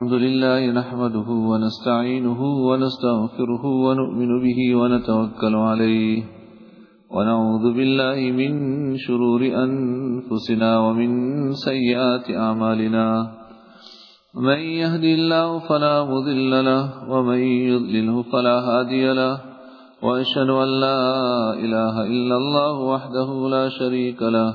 الحمد لله نحمده ونستعينه ونستغفره ونؤمن به ونتوكل عليه ونعوذ بالله من شرور أنفسنا ومن سيئات أعمالنا من يهدي الله فلا مضل له ومن يضلله فلا هادي له وأشهد أن لا إله إلا الله وحده لا شريك له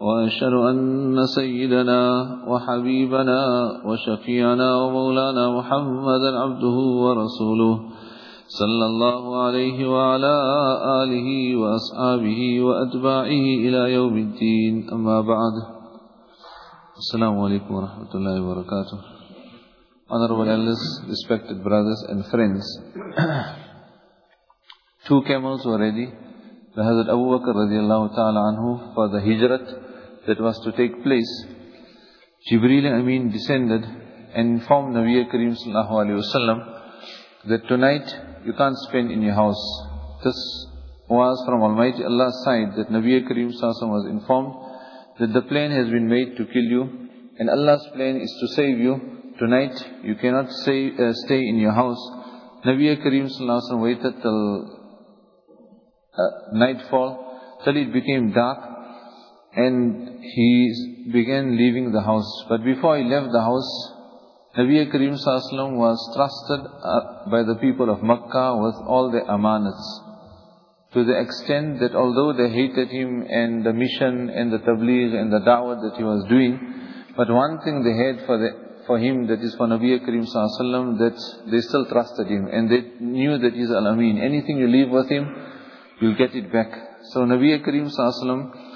وأشهد أن سيدنا وحبيبنا وشفيعنا ومولانا محمدا عبده ورسوله صلى الله عليه وعلى آله وأصحابه وأتباعه إلى يوم الدين. أما بعد السلام عليكم ورحمة الله وبركاته. Honorable elders, respected brothers and friends, two camels were ready. The Hazrat Abu Bakr radiallahu ta'ala anhu for the hijrat. That was to take place. Jibreel Amin descended and informed Nabi Kareem sallallahu alayhi wasallam that tonight you can't spend in your house. This was from Almighty Allah's side that Nabi Kareem sallallahu was informed that the plan has been made to kill you and Allah's plan is to save you. Tonight you cannot say, uh, stay in your house. Nabi Kareem sallallahu waited till uh, nightfall till it became dark and he began leaving the house. But before he left the house, Nabi Kareem Sallallahu was trusted uh, by the people of Makkah with all the amanats. To the extent that although they hated him and the mission and the tabligh and the da'wah that he was doing, but one thing they had for, the, for him, that is for Nabi Kareem Sallallahu that they still trusted him and they knew that he's Al-Amin. Anything you leave with him, you'll get it back. So Nabi Kareem Sallallahu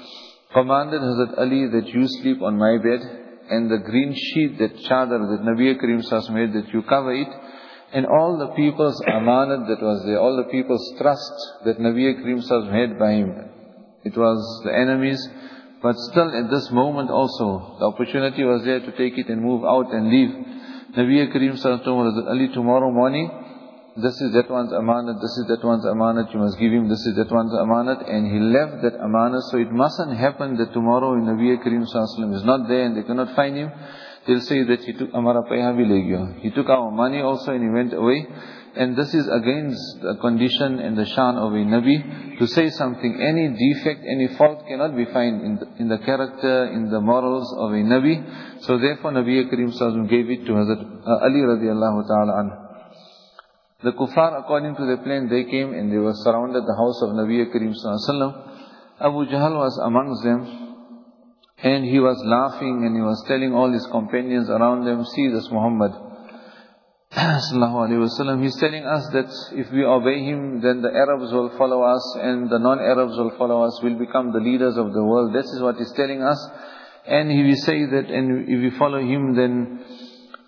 commanded Hazrat Ali that you sleep on my bed and the green sheet, that chadar that Nabi Kareem Sallallahu made, that you cover it. And all the people's amanat that was there, all the people's trust that Nabi Kareem Sallallahu made by him. It was the enemies, but still at this moment also, the opportunity was there to take it and move out and leave. Nabi Kareem Sallallahu told Hazrat Ali tomorrow morning, this is that one's amanat, this is that one's amanat, you must give him, this is that one's amanat, and he left that amanat, so it mustn't happen that tomorrow in Nabi Kareem Sallallahu is not there and they cannot find him, they'll say that he took Amara Paiha bhi He took our money also and he went away, and this is against the condition and the shan of a Nabi, to say something, any defect, any fault cannot be found in the, in the character, in the morals of a Nabi, so therefore Nabi Kareem Sallallahu gave it to Hazrat uh, Ali radiallahu ta'ala anhu. The kuffar, according to their plan, they came and they were surrounded the house of Nabi Kareem Sallallahu Abu Jahl was amongst them and he was laughing and he was telling all his companions around them, see this Muhammad Sallallahu He's telling us that if we obey him, then the Arabs will follow us and the non-Arabs will follow us, we'll become the leaders of the world. This is what he's telling us. And if we say that and if we follow him, then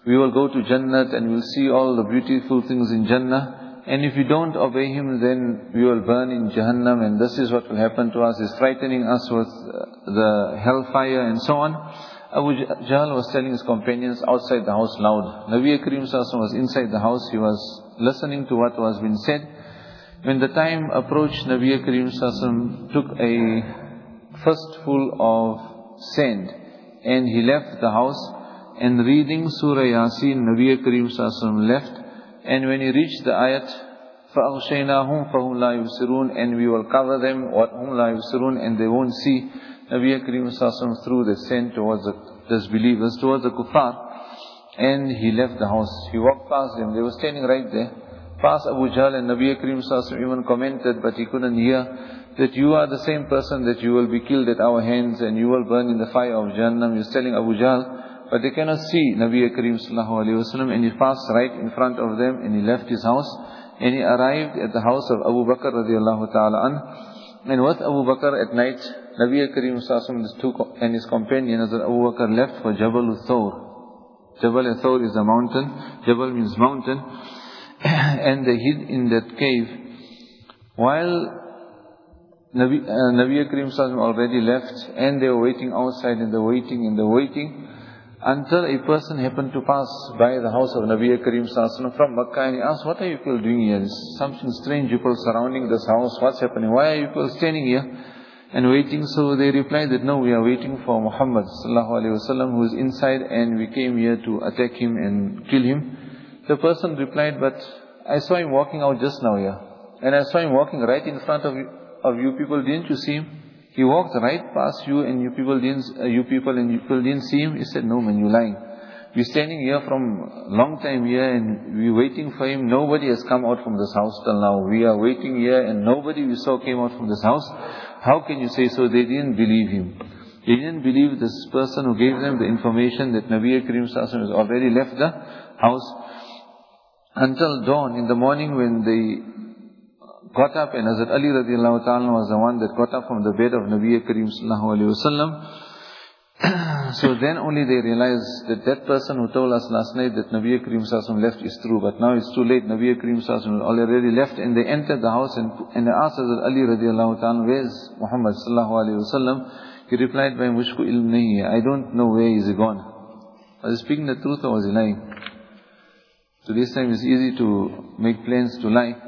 we will go to Jannah and we'll see all the beautiful things in Jannah. And if we don't obey him, then we will burn in Jahannam and this is what will happen to us. He's frightening us with uh, the hellfire and so on. Abu Jahl was telling his companions outside the house loud. Nabi Kareem was inside the house. He was listening to what was being said. When the time approached, Nabi Kareem took a fistful of sand and he left the house and reading Surah Yasin, Nabi Kareem Sallallahu left, and when he reached the ayat, فَأَغْشَيْنَاهُمْ فَهُمْ لَا يُبْصِرُونَ and we will cover them, وَهُمْ لَا يُبْصِرُونَ and they won't see. Nabi Kareem Sallallahu threw the sand towards the disbelievers, towards the kuffar, and he left the house. He walked past them, they were standing right there. Past Abu Jahl and Nabi Kareem Sallallahu even commented, but he couldn't hear, that you are the same person that you will be killed at our hands and you will burn in the fire of Jahannam. He was telling Abu Jahl, but they cannot see Nabi Kareem sallallahu alayhi wasallam and he passed right in front of them and he left his house and he arrived at the house of Abu Bakr radiallahu ta'ala an. And with Abu Bakr at night Nabi Kareem sallallahu and his companion as Abu Bakr left for Jabal Thawr Jabal Thawr is a mountain. Jabal means mountain. And they hid in that cave. While Nabi, uh, Nabi sallallahu already left and they were waiting outside and they were waiting and they were waiting until a person happened to pass by the house of Nabi Kareem Sallallahu from Makkah and he asked, what are you people doing here? There's something strange, people surrounding this house, what's happening? Why are you people standing here? and waiting. So they replied that no, we are waiting for Muhammad sallallahu alaihi wasallam who is inside and we came here to attack him and kill him. The person replied, but I saw him walking out just now here. And I saw him walking right in front of you, of you people. Didn't you see him? He walked right past you and you people didn't, uh, you people and you people didn't see him. He said, no man, you're lying. We're standing here from long time here and we're waiting for him. Nobody has come out from this house till now. We are waiting here and nobody we saw came out from this house. How can you say so? They didn't believe him. They didn't believe this person who gave them the information that Nabi Karim Sallallahu has already left the house until dawn in the morning when they got up and Hazrat Ali radiallahu ta'ala was the one that got up from the bed of Nabi Karim sallallahu alayhi wasallam so then only they realized that that person who told us last night that Nabi Karim Sassam left is true, but now it's too late. Nabi Karim Sassam already left and they entered the house and, and they asked Hazrat Ali radiallahu ta'ala, where's Muhammad sallallahu alayhi wasallam? He replied, by mushku ilm nahi I don't know where is he gone. Was he speaking the truth or was he lying? So this time it's easy to make plans to lie.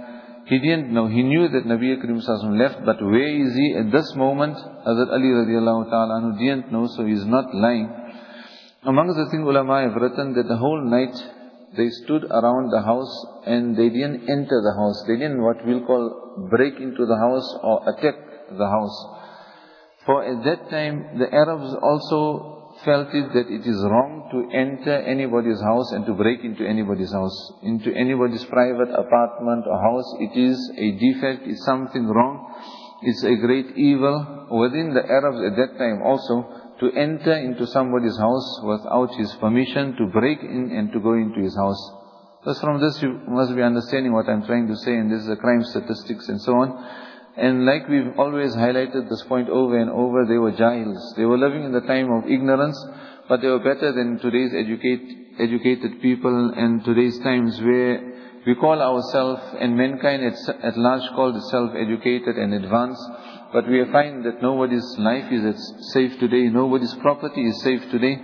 He didn't know. He knew that Nabi Karim left, but where is he at this moment? Hazrat Ali radiallahu ta'ala anhu didn't know, so he's not lying. Amongst the things ulama have written that the whole night they stood around the house and they didn't enter the house. They didn't what we'll call break into the house or attack the house. For at that time the Arabs also felt it that it is wrong to enter anybody's house and to break into anybody's house, into anybody's private apartment or house. It is a defect, it's something wrong, it's a great evil within the Arabs at that time also to enter into somebody's house without his permission, to break in and to go into his house. Thus from this you must be understanding what I'm trying to say and this is the crime statistics and so on. And like we've always highlighted this point over and over, they were jahils. They were living in the time of ignorance, but they were better than today's educate, educated people and today's times where we call ourselves, and mankind at, at large called itself educated and advanced, but we find that nobody's life is safe today, nobody's property is safe today,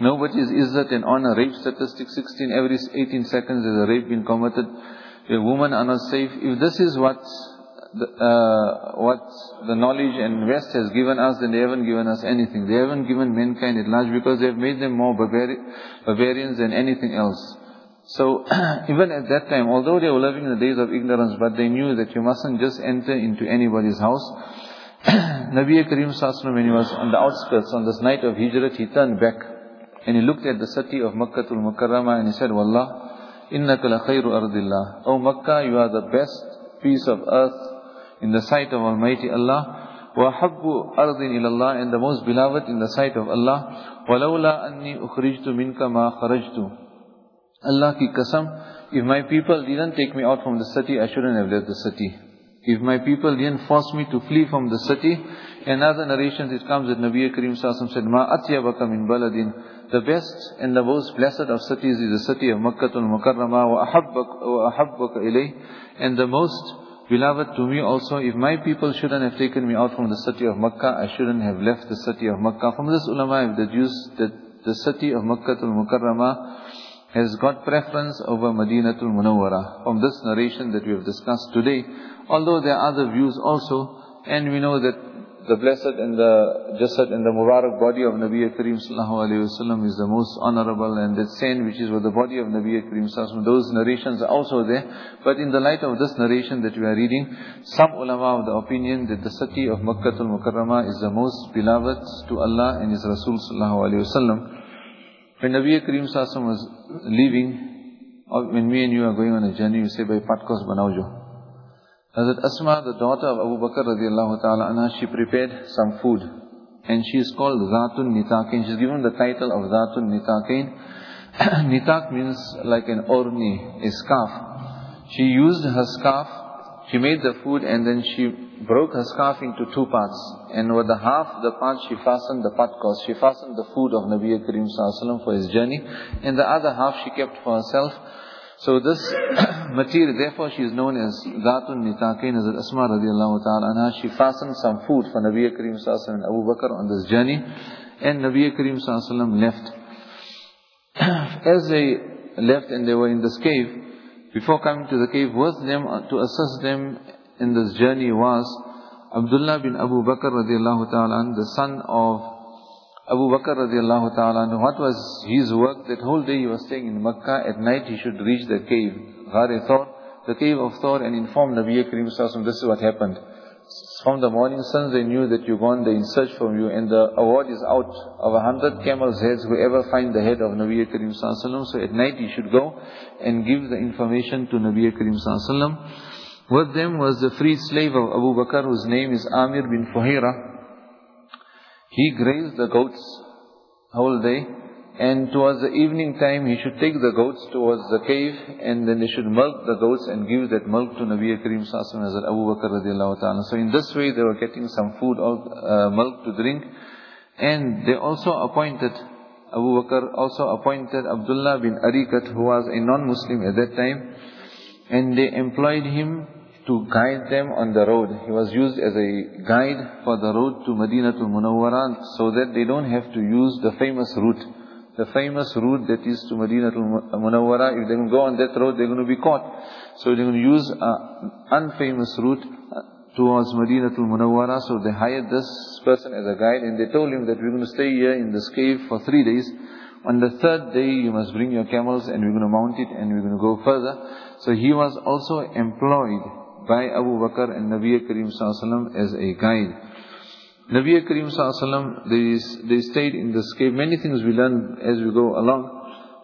nobody's izzat and honor, rape statistics 16, every 18 seconds is a rape being committed, a woman are not safe. If this is what the, uh, what the knowledge and West has given us, then they haven't given us anything. They haven't given mankind at large because they've made them more barbari barbarians than anything else. So even at that time, although they were living in the days of ignorance, but they knew that you mustn't just enter into anybody's house. Nabi Karim Sallallahu when he was on the outskirts on this night of Hijrat, he turned back and he looked at the city of Makkah al Mukarramah and he said, Wallah, innaka la khayru ardillah. O Makkah, you are the best piece of earth in the sight of Almighty Allah. وَحَبُّ أَرْضٍ إِلَى اللَّهِ And the most beloved in the sight of Allah. وَلَوْلَا أَنِّي أُخْرِجْتُ مِنْكَ مَا خَرَجْتُ Allah ki qasam, if my people didn't take me out from the city, I shouldn't have left the city. If my people didn't force me to flee from the city, in other narrations it comes that Nabi Karim Sassam said, Ma atyabaka min baladin. The best and the most blessed of cities is the city of Makkah al-Mukarramah ahabbaka ilayh. And the most Beloved, to me also, if my people shouldn't have taken me out from the city of Makkah, I shouldn't have left the city of Makkah. From this ulama have deduced that the city of Makkah al-Mukarramah has got preference over Madinatul Munawwara. From this narration that we have discussed today, although there are other views also, and we know that the blessed and the jasad and the Mubarak body of Nabi Kareem sallallahu alayhi wasallam is the most honorable and that saint which is with the body of Nabi Kareem sallallahu those narrations are also there. But in the light of this narration that we are reading, some ulama of the opinion that the city of Makkah al-Mukarramah is the most beloved to Allah and His Rasul sallallahu alayhi wasallam. When Nabi Kareem sallallahu was leaving, or when me and you are going on a journey, you say, by patkos banaujo. Hazrat Asma, the daughter of Abu Bakr radiallahu ta'ala anha, she prepared some food. And she is called Zatun Nitaqin. She's given the title of Zatun Nitaqin. Nitaq means like an orni, a scarf. She used her scarf, she made the food and then she broke her scarf into two parts. And with the half the part she fastened the patkos. She fastened the food of Nabi Karim for his journey. And the other half she kept for herself. So this material, therefore she is known as Zatun Nitaqin, as Asma radiallahu ta'ala anha. She fastened some food for Nabi Karim sallallahu and Abu Bakr on this journey. And Nabi Karim sallallahu left. As they left and they were in this cave, before coming to the cave, with them uh, to assist them in this journey was Abdullah bin Abu Bakr radiallahu ta'ala, the son of Abu Bakr radiallahu ta'ala, what was his work? That whole day he was staying in Makkah, at night he should reach the cave, Ghar Thor, the cave of Thor, and inform Nabi Karim Sallallahu this is what happened. From the morning sun they knew that you're gone, they in search for you, and the award is out of a hundred camels' heads, whoever find the head of Nabi Karim Sallallahu So at night he should go and give the information to Nabi Karim Sallallahu with them was the free slave of Abu Bakr whose name is Amir bin Fuhaira. He grazed the goats whole day and towards the evening time he should take the goats towards the cave and then they should milk the goats and give that milk to Nabi Karim Sallallahu as Abu Bakr radiallahu ta'ala. So in this way they were getting some food, uh, milk to drink and they also appointed Abu Bakr also appointed Abdullah bin Arikat who was a non-Muslim at that time and they employed him to guide them on the road. He was used as a guide for the road to Madinatul Munawwara so that they don't have to use the famous route. The famous route that is to Madinatul Munawwara, if they go on that road, they're going to be caught. So they're going to use an unfamous route uh, towards Madinatul Munawwara. So they hired this person as a guide and they told him that we're going to stay here in this cave for three days. On the third day, you must bring your camels and we're going to mount it and we're going to go further. So he was also employed by Abu Bakr and Nabi Karim Sallallahu as a guide. Nabi Karim Sallallahu they, they stayed in this cave. Many things we learn as we go along.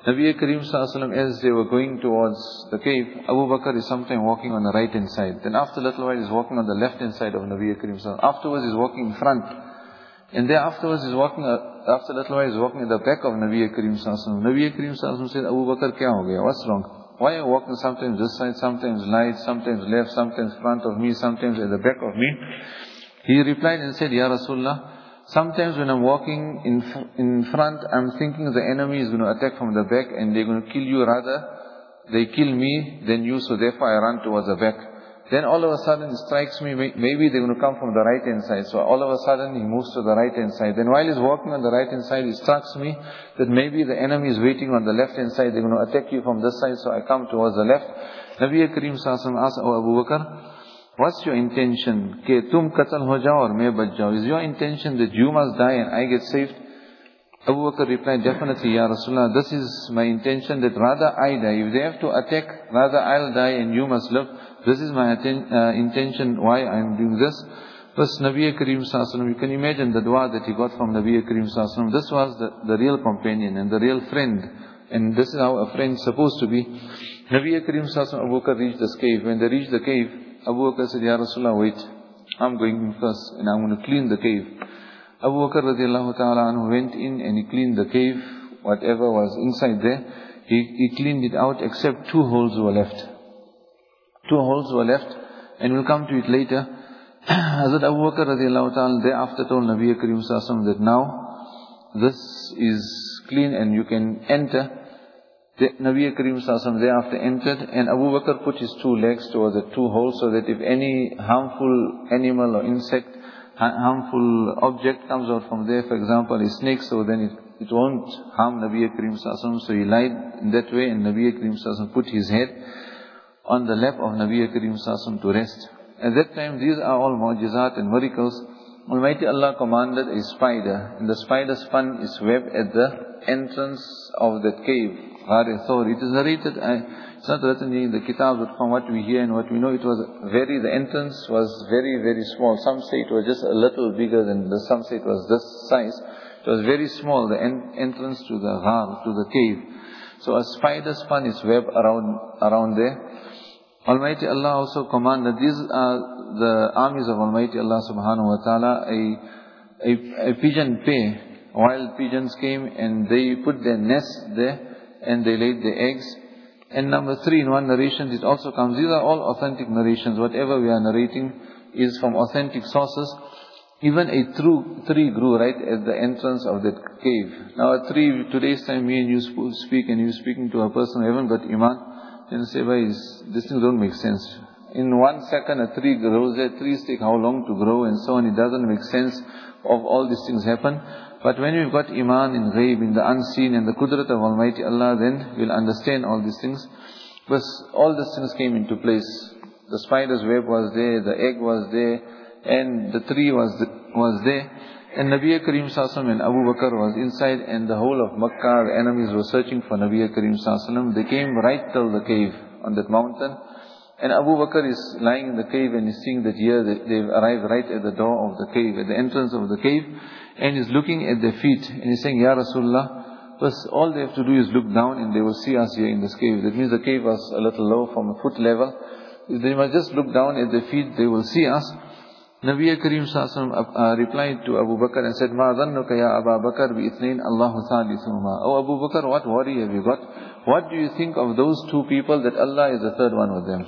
Nabi Karim Sallallahu as they were going towards the cave, Abu Bakr is sometimes walking on the right hand side. Then after a little while he's walking on the left hand side of Nabi Karim Sallallahu Afterwards he's walking in front. And then afterwards he's walking, uh, after a little while he's walking at the back of Nabi Karim Sallallahu Nabi Karim Sallallahu said, Abu Bakr, kya ho gaya? What's wrong? Why are you walking sometimes this side, sometimes right, sometimes left, sometimes front of me, sometimes at the back of me? He replied and said, Ya Rasulullah, sometimes when I'm walking in, in front, I'm thinking the enemy is going to attack from the back and they're going to kill you rather. They kill me than you, so therefore I run towards the back. Then all of a sudden it strikes me, maybe they're going to come from the right hand side. So all of a sudden he moves to the right hand side. Then while he's walking on the right hand side, it strikes me that maybe the enemy is waiting on the left hand side. They're going to attack you from this side, so I come towards the left. Nabi Kareem Sallallahu asked oh, Abu Bakr, what's your intention? Ke tum qatal ho jao aur main bach jao. Is your intention that you must die and I get saved? Abu Bakr replied, definitely, Ya Rasulullah, this is my intention that rather I die. If they have to attack, rather I'll die and you must live. This is my uh, intention why I am doing this. Plus Nabi Kareem Sallallahu you can imagine the dua that he got from Nabi Kareem Sallallahu This was the, the real companion and the real friend. And this is how a friend supposed to be. Nabi Kareem Sallallahu Abu Bakr reached this cave. When they reached the cave, Abu Bakr said, Ya Rasulullah, wait. I'm going in first and I'm going to clean the cave. Abu Bakr ta'ala went in and he cleaned the cave, whatever was inside there. He, he cleaned it out except two holes were left. Two holes were left, and we'll come to it later. Hazrat Abu Bakr radiallahu ta'ala thereafter told Nabi Karim Sassam that now this is clean and you can enter. The Nabi Karim Sassam thereafter entered and Abu Bakr put his two legs towards the two holes so that if any harmful animal or insect, harmful object comes out from there, for example a snake, so then it, it won't harm Nabi Karim Sassam. So he lied in that way and Nabi Karim Sassam put his head on the lap of Nabi Karim Sassam to rest. At that time, these are all mu'jizat and miracles. Almighty Allah commanded a spider, and the spider spun its web at the entrance of that cave, Ghar. It is narrated, uh, it's not written in the kitab, but from what we hear and what we know, it was very, the entrance was very, very small. Some say it was just a little bigger than this, some say it was this size. It was very small, the en entrance to the Ghar, to the cave. So a spider spun its web around, around there. Almighty Allah also commanded, these are the armies of Almighty Allah subhanahu wa ta'ala, a, a, a pigeon pay. Wild pigeons came and they put their nest there and they laid their eggs. And number three, in one narration it also comes, these are all authentic narrations. Whatever we are narrating is from authentic sources. Even a true tree grew right at the entrance of that cave. Now a tree, today's time me and you speak and you're speaking to a person who haven't got iman, and say, why is, these things don't make sense. In one second a tree grows, a tree take how long to grow and so on. It doesn't make sense of all these things happen. But when we've got iman in ghaib, in the unseen and the kudrat of Almighty Allah, then we'll understand all these things. Because all these things came into place. The spider's web was there, the egg was there, and the tree was, was there. And Nabi Karim Sallallahu and Abu Bakr was inside and the whole of Makkah, the enemies were searching for Nabi Karim Sallallahu They came right till the cave on that mountain. And Abu Bakr is lying in the cave and he's seeing that here they've arrived right at the door of the cave, at the entrance of the cave. And he's looking at their feet and he's saying, Ya Rasulullah, first all they have to do is look down and they will see us here in this cave. That means the cave was a little low from a foot level. They must just look down at their feet, they will see us. Nabi Karim Sallallahu uh, replied to Abu Bakr and said, ya Abu Bakr bi ithnain Allahu thalithuhuma. Oh Abu Bakr, what worry have you got? What do you think of those two people that Allah is the third one with them?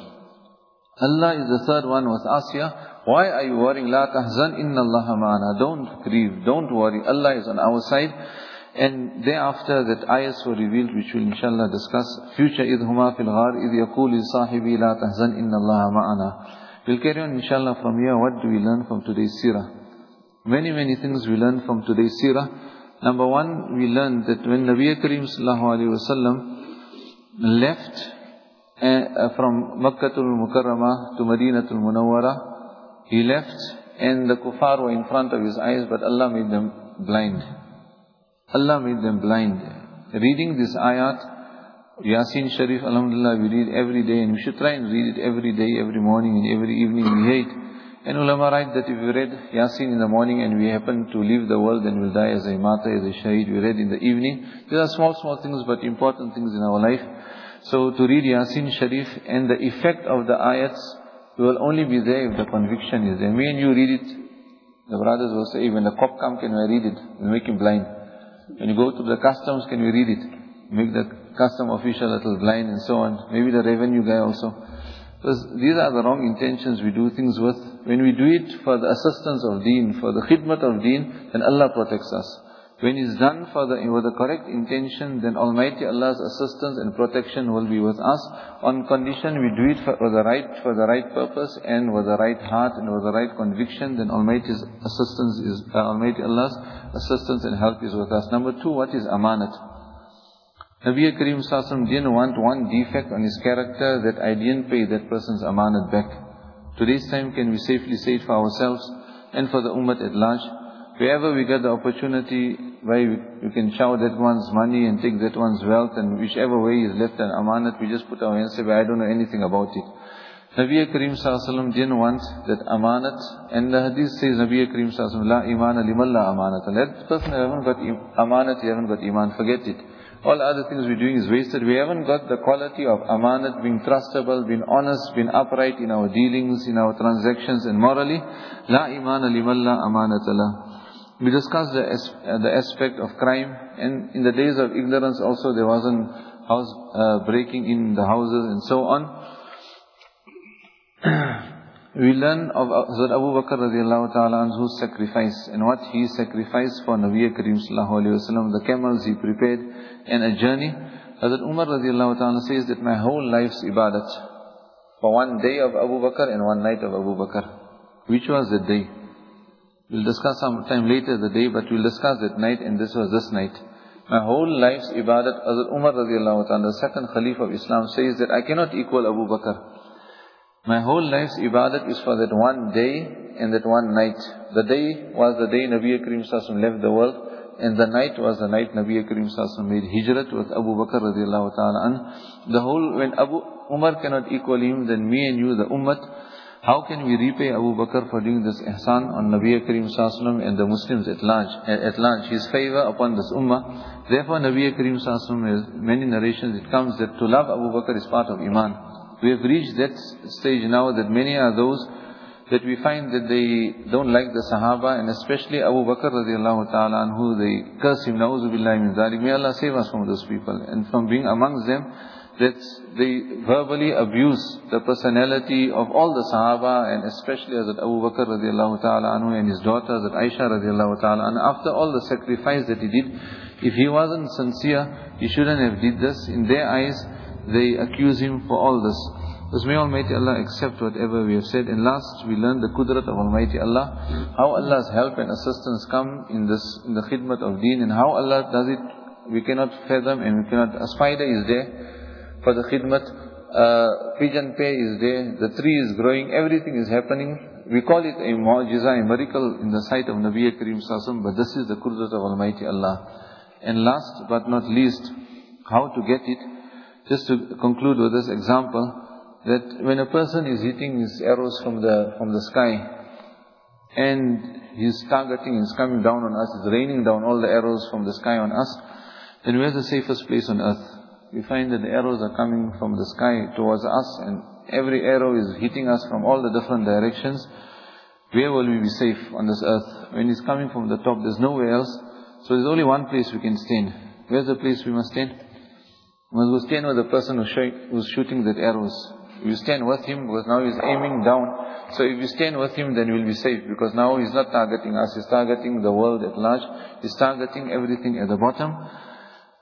Allah is the third one with here. Why are you worrying? La tahzan inna Allah ma'ana. Don't grieve, don't worry. Allah is on our side. And thereafter that ayahs were revealed which we'll inshallah discuss. Future idhuma fil ghar idh yakuli sahibi la tahzan inna Allah ma'ana. We'll carry on inshallah from here. What do we learn from today's seerah? Many, many things we learn from today's seerah. Number one, we learn that when Nabi Karim sallallahu alayhi wasallam left uh, from Makkatul Mukarramah to Madinatul Munawwara, he left and the kuffar were in front of his eyes, but Allah made them blind. Allah made them blind. Reading this ayat, Yasin Sharif, Alhamdulillah, we read every day and we should try and read it every day, every morning and every evening we hate. And ulama write that if we read Yasin in the morning and we happen to leave the world and will die as a mata, as a shaheed, we read in the evening. These are small, small things but important things in our life. So to read Yasin Sharif and the effect of the ayats will only be there if the conviction is there. Me and you read it, the brothers will say, when the cop come, can we read it? We make him blind. When you go to the customs, can we read it? Make the custom official a little blind and so on. Maybe the revenue guy also. Because these are the wrong intentions we do things with. When we do it for the assistance of deen, for the khidmat of deen, then Allah protects us. When it's done for the, with the correct intention, then Almighty Allah's assistance and protection will be with us. On condition we do it for, for the right, for the right purpose and with the right heart and with the right conviction, then Almighty's assistance is, uh, Almighty Allah's assistance and help is with us. Number two, what is amanat? Nabi Karim Sassam didn't want one defect on his character that I didn't pay that person's amanat back. Today's time can we safely say it for ourselves and for the ummah at large. Wherever we get the opportunity where we, can shower that one's money and take that one's wealth and whichever way is left an amanat, we just put our hands and say, I don't know anything about it. Nabi Karim Sallallahu didn't want that amanat. And the hadith says, Nabi Karim Sallallahu La imana limalla amanat. That person haven't got amanat, you haven't got iman, forget it. All other things we're doing is wasted. We haven't got the quality of amanat, being trustable, being honest, being upright in our dealings, in our transactions and morally. La imana limalla amanatala. We discussed the, uh, the aspect of crime and in the days of ignorance also there wasn't house uh, breaking in the houses and so on. we learn of Hazrat Abu Bakr radiallahu ta'ala anhu's sacrifice and what he sacrificed for Nabi Karim sallallahu alayhi wa sallam, the camels he prepared, in a journey. Hazrat Umar radiallahu ta'ala says that my whole life's ibadat for one day of Abu Bakr and one night of Abu Bakr. Which was the day? We'll discuss some time later the day, but we'll discuss that night and this was this night. My whole life's ibadat, Hazrat Umar radiallahu ta'ala, the second Khalif of Islam says that I cannot equal Abu Bakr. My whole life's ibadat is for that one day and that one night. The day was the day Nabi Karim left the world. And the night was the night Nabi Karim Sallallahu made hijrat with Abu Bakr radiallahu ta'ala an. The whole, when Abu Umar cannot equal him, then me and you, the ummah, how can we repay Abu Bakr for doing this ihsan on Nabi Karim Sallallahu and the Muslims at large, at large, his favor upon this ummah. Therefore Nabi Karim Sallallahu has many narrations, it comes that to love Abu Bakr is part of iman. We have reached that stage now that many are those that we find that they don't like the Sahaba and especially Abu Bakr radiallahu ta'ala anhu, they curse him, na'uzu billahi min dhalik. May Allah save us from those people. And from being amongst them, that they verbally abuse the personality of all the Sahaba and especially as Abu Bakr radiallahu ta'ala anhu and his daughter that Aisha radiallahu ta'ala and after all the sacrifice that he did, if he wasn't sincere, he shouldn't have did this. In their eyes, they accuse him for all this. Thus may Almighty Allah accept whatever we have said. And last, we learned the kudrat of Almighty Allah, how Allah's help and assistance come in this, in the khidmat of deen, and how Allah does it, we cannot fathom and we cannot, a spider is there for the khidmat, uh, pigeon pay is there, the tree is growing, everything is happening. We call it a mu'jiza, a miracle in the sight of Nabi Kareem Sassam, but this is the qudrat of Almighty Allah. And last but not least, how to get it, just to conclude with this example, that when a person is hitting his arrows from the, from the sky, and he's targeting, he's coming down on us, it's raining down all the arrows from the sky on us, then where's the safest place on earth? We find that the arrows are coming from the sky towards us and every arrow is hitting us from all the different directions. Where will we be safe on this earth? When it's coming from the top, there's nowhere else. So there's only one place we can stand. Where's the place we must stand? We must stand with the person who's shooting that arrows. You stand with him because now he's aiming down. So if you stand with him, then we'll be safe because now he's not targeting us, he's targeting the world at large. He's targeting everything at the bottom.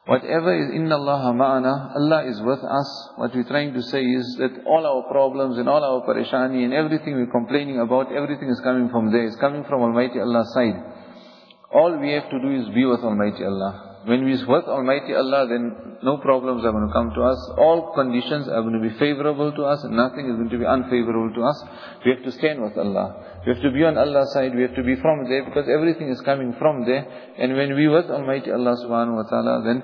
Whatever is in Allah ma'ana, Allah is with us. What we're trying to say is that all our problems and all our parishani and everything we're complaining about, everything is coming from there. It's coming from Almighty Allah's side. All we have to do is be with Almighty Allah. When we with Almighty Allah, then no problems are going to come to us. All conditions are going to be favorable to us and nothing is going to be unfavorable to us. We have to stand with Allah. We have to be on Allah's side. We have to be from there because everything is coming from there. And when we with Almighty Allah subhanahu wa ta'ala, then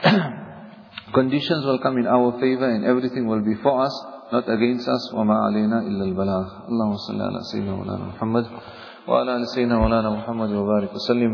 conditions will come in our favor and everything will be for us, not against us. وَمَا عَلَيْنَا إِلَّا الْبَلَاغِ اللهم صل على سيدنا مولانا محمد وعلى آل سيدنا مولانا محمد وبارك وسلم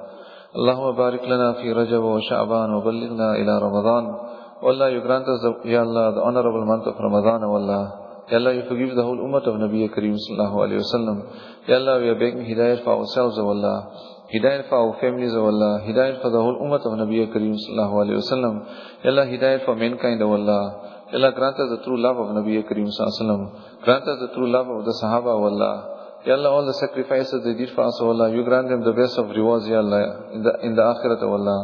اللهم بارك لنا في رجب وشعبان وبلغنا إلى رمضان والله you grant us, the, Allah, the honorable month of Ramadan, Allah. Ya Allah, you forgive the whole ummah of Nabi Kareem sallallahu alayhi wa sallam. Ya Allah, we are begging hidayah for ourselves, O Allah. For our families, O Allah. Hidayah for the whole ummah of Nabi Kareem sallallahu alayhi wa. Ya Allah, hidayah for mankind, O Allah. Ya Allah, grant us the true love of Nabi Kareem sallallahu alayhi wa sallam. Grant us the true love of the Sahaba, O Allah. Ya Allah, all the sacrifices they did for us, O Allah, you grant them the best of rewards, Ya Allah, in the, in the akhirat, O Allah.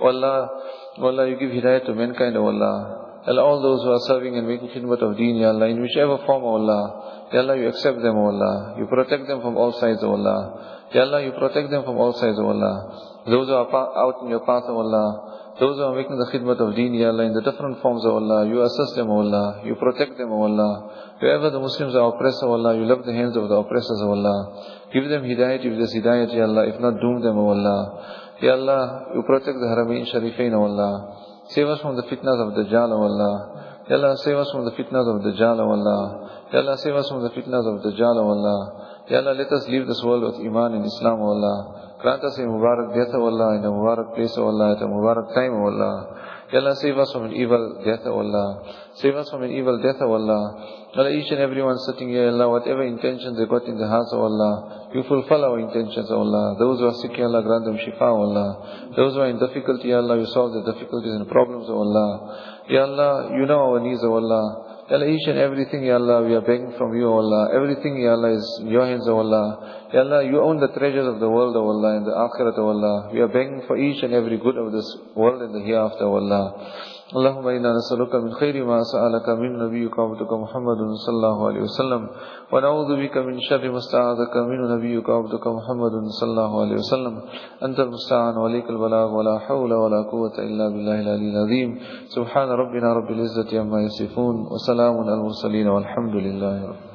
O Allah, O Allah, you give hidayah to mankind, O Allah. Allah, all those who are serving and making khidmat of deen, Ya Allah, in whichever form, O Allah. Ya Allah, you accept them, O Allah. You protect them from all sides, O Allah. Ya Allah, you protect them from all sides, O Allah. Those who are out in your path, O Allah. Those who are making the khidmat of deen, Ya Allah, in the different forms, O Allah. You assist them, O Allah. You protect them, O Allah. Wherever the Muslims are oppressed, O Allah, you love the hands of the oppressors, O Allah. Give them hidayat if there's hidayat, Ya Allah. If not, doom them, O Allah. Ya Allah, you protect the Haramain Sharifain, O Allah. Save us from the fitnas of Dajjal, O Allah. Ya Allah, save us from the fitnas of Dajjal, O Allah. Ya Allah, save us from the fitnas of Dajjal, O Allah. Ya Allah, let us leave this world with Iman and Islam, O Allah. Grant us a Mubarak death, O Allah, in a Mubarak place, O Allah, at a Mubarak time, O Allah. Ya Allah, save us from an evil death, O Allah. Save us from an evil death, O Allah. Allah, each and everyone sitting here, Allah, whatever intentions they got in the hearts, O Allah, you fulfill our intentions, O Allah. Those who are sick, Allah, grant them shifa, O Allah. Those who are in difficulty, Allah, you solve the difficulties and problems, O Allah. Ya Allah, you know our needs, O Allah. Allah, each and everything, Ya Allah, we are begging from you, Allah. Everything, Ya Allah, is in your hands, Allah. Ya Allah, you own the treasures of the world, Allah, and the akhirat, Allah. We are begging for each and every good of this world and the hereafter, Allah. اللهم إنا نسألك من خير ما سألك من نبيك عبدك محمد صلى الله عليه وسلم، ونعوذ بك من شر ما استعاذك من نبيك عبدك محمد صلى الله عليه وسلم. أنت المستعان وليك البلاغ، ولا حول ولا قوة إلا بالله العلي العظيم. سبحان ربنا رب العزة عما يصفون، وسلام على المرسلين والحمد لله رب